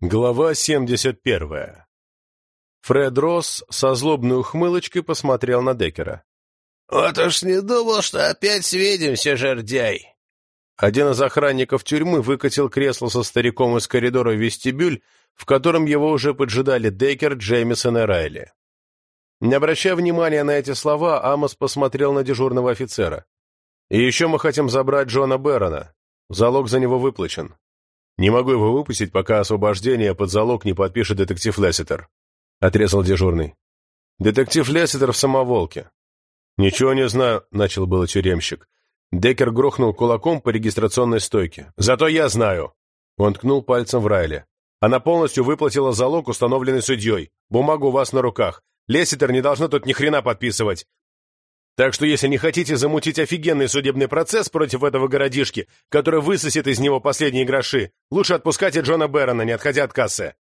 Глава 71. Фред Росс со злобной ухмылочкой посмотрел на Деккера. «Вот уж не думал, что опять свидимся, жердяй!» Один из охранников тюрьмы выкатил кресло со стариком из коридора в вестибюль, в котором его уже поджидали Деккер, Джеймисон и Райли. Не обращая внимания на эти слова, Амос посмотрел на дежурного офицера. «И еще мы хотим забрать Джона Бэрона. Залог за него выплачен. «Не могу его выпустить, пока освобождение под залог не подпишет детектив Лесситер», — отрезал дежурный. «Детектив Лесситер в самоволке». «Ничего не знаю», — начал было тюремщик. Деккер грохнул кулаком по регистрационной стойке. «Зато я знаю!» Он ткнул пальцем в Райле. «Она полностью выплатила залог, установленный судьей. Бумагу у вас на руках. Лесситер не должна тут ни хрена подписывать. Так что если не хотите замутить офигенный судебный процесс против этого городишки, который высосет из него последние гроши, лучше отпускайте Джона Бэрона, не отходя от кассы.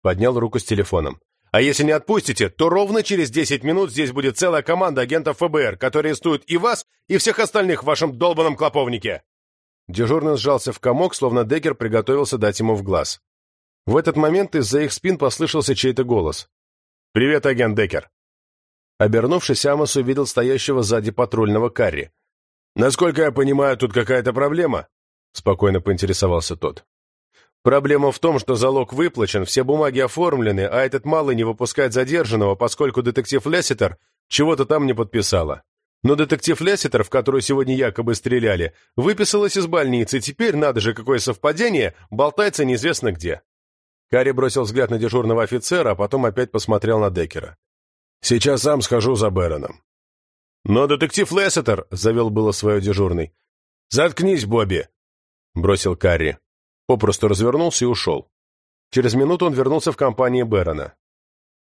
Поднял руку с телефоном. А если не отпустите, то ровно через 10 минут здесь будет целая команда агентов ФБР, которые арестуют и вас, и всех остальных в вашем долбанном клоповнике. Дежурный сжался в комок, словно Деккер приготовился дать ему в глаз. В этот момент из-за их спин послышался чей-то голос. «Привет, агент Деккер». Обернувшись, Амос увидел стоящего сзади патрульного Карри. «Насколько я понимаю, тут какая-то проблема?» — спокойно поинтересовался тот. «Проблема в том, что залог выплачен, все бумаги оформлены, а этот малый не выпускает задержанного, поскольку детектив Лесситер чего-то там не подписала. Но детектив Лесситер, в которую сегодня якобы стреляли, выписалась из больницы, и теперь, надо же, какое совпадение, болтается неизвестно где». Карри бросил взгляд на дежурного офицера, а потом опять посмотрел на Деккера. Сейчас сам схожу за Бэроном». «Но детектив Лессетер», — завел было свое дежурный. «Заткнись, Бобби», — бросил Карри. Попросту развернулся и ушел. Через минуту он вернулся в компании Бэрона.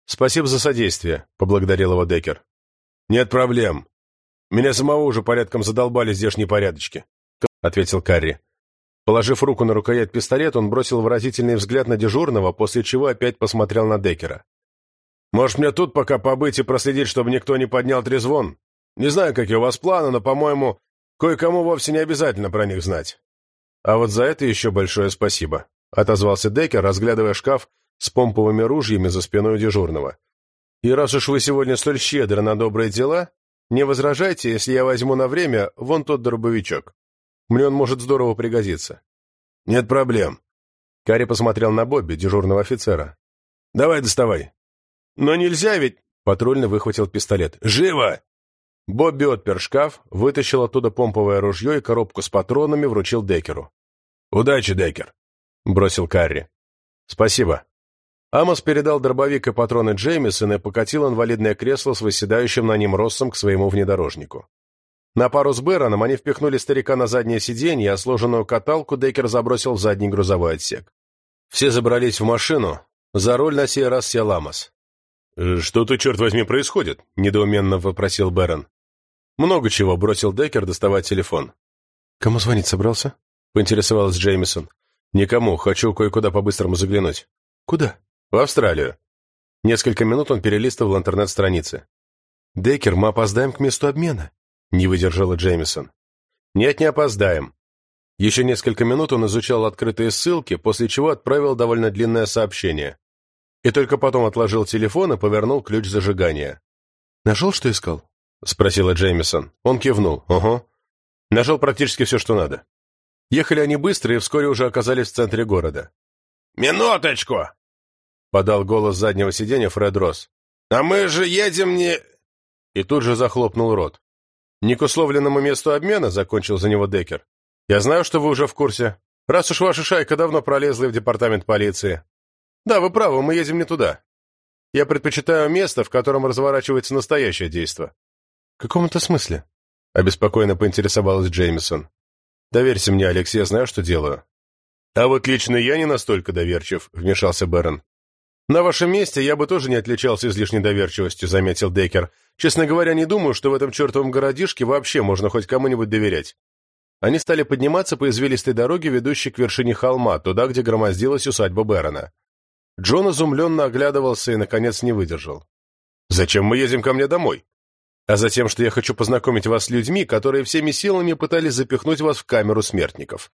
«Спасибо за содействие», — поблагодарил его Деккер. «Нет проблем. Меня самого уже порядком задолбали здешние порядочки», — ответил Карри. Положив руку на рукоять пистолет, он бросил выразительный взгляд на дежурного, после чего опять посмотрел на Деккера. Может, мне тут пока побыть и проследить, чтобы никто не поднял трезвон? Не знаю, какие у вас планы, но, по-моему, кое-кому вовсе не обязательно про них знать. А вот за это еще большое спасибо», — отозвался Деккер, разглядывая шкаф с помповыми ружьями за спиной дежурного. «И раз уж вы сегодня столь щедры на добрые дела, не возражайте, если я возьму на время вон тот дробовичок. Мне он может здорово пригодиться». «Нет проблем». Карри посмотрел на Бобби, дежурного офицера. «Давай доставай. «Но нельзя ведь...» — патрульный выхватил пистолет. «Живо!» Бобби отпер шкаф, вытащил оттуда помповое ружье и коробку с патронами вручил Декеру. «Удачи, Декер!» — бросил Карри. «Спасибо». Амос передал дробовик и патроны Джеймисона и покатил инвалидное кресло с выседающим на нем Россом к своему внедорожнику. На пару с Бэроном они впихнули старика на заднее сиденье, а сложенную каталку Декер забросил в задний грузовой отсек. Все забрались в машину, за руль на сей раз сел Амос. Э, «Что тут, черт возьми, происходит?» – недоуменно вопросил Бэрон. «Много чего», – бросил Деккер, доставать телефон. «Кому звонить собрался?» – поинтересовалась Джеймисон. «Никому. Хочу кое-куда по-быстрому заглянуть». «Куда?» «В Австралию». Несколько минут он перелистывал интернет-страницы. «Деккер, мы опоздаем к месту обмена», – не выдержала Джеймисон. «Нет, не опоздаем». Еще несколько минут он изучал открытые ссылки, после чего отправил довольно длинное сообщение и только потом отложил телефон и повернул ключ зажигания. «Нашел, что искал?» — спросила Джеймисон. Он кивнул. «Ого». Нашел практически все, что надо. Ехали они быстро и вскоре уже оказались в центре города. «Минуточку!» — подал голос заднего сиденья Фред Росс. «А мы же едем не...» И тут же захлопнул рот. «Не к условленному месту обмена», — закончил за него Деккер. «Я знаю, что вы уже в курсе. Раз уж ваша шайка давно пролезла в департамент полиции. «Да, вы правы, мы едем не туда. Я предпочитаю место, в котором разворачивается настоящее действо». «В каком-то смысле?» — обеспокоенно поинтересовалась Джеймисон. «Доверься мне, Алекс, я знаю, что делаю». «А вот лично я не настолько доверчив», — вмешался Бэрон. «На вашем месте я бы тоже не отличался излишней доверчивостью», — заметил Деккер. «Честно говоря, не думаю, что в этом чертовом городишке вообще можно хоть кому-нибудь доверять». Они стали подниматься по извилистой дороге, ведущей к вершине холма, туда, где громоздилась усадьба Бэрона. Джон изумленно оглядывался и, наконец, не выдержал. «Зачем мы едем ко мне домой?» «А затем, что я хочу познакомить вас с людьми, которые всеми силами пытались запихнуть вас в камеру смертников».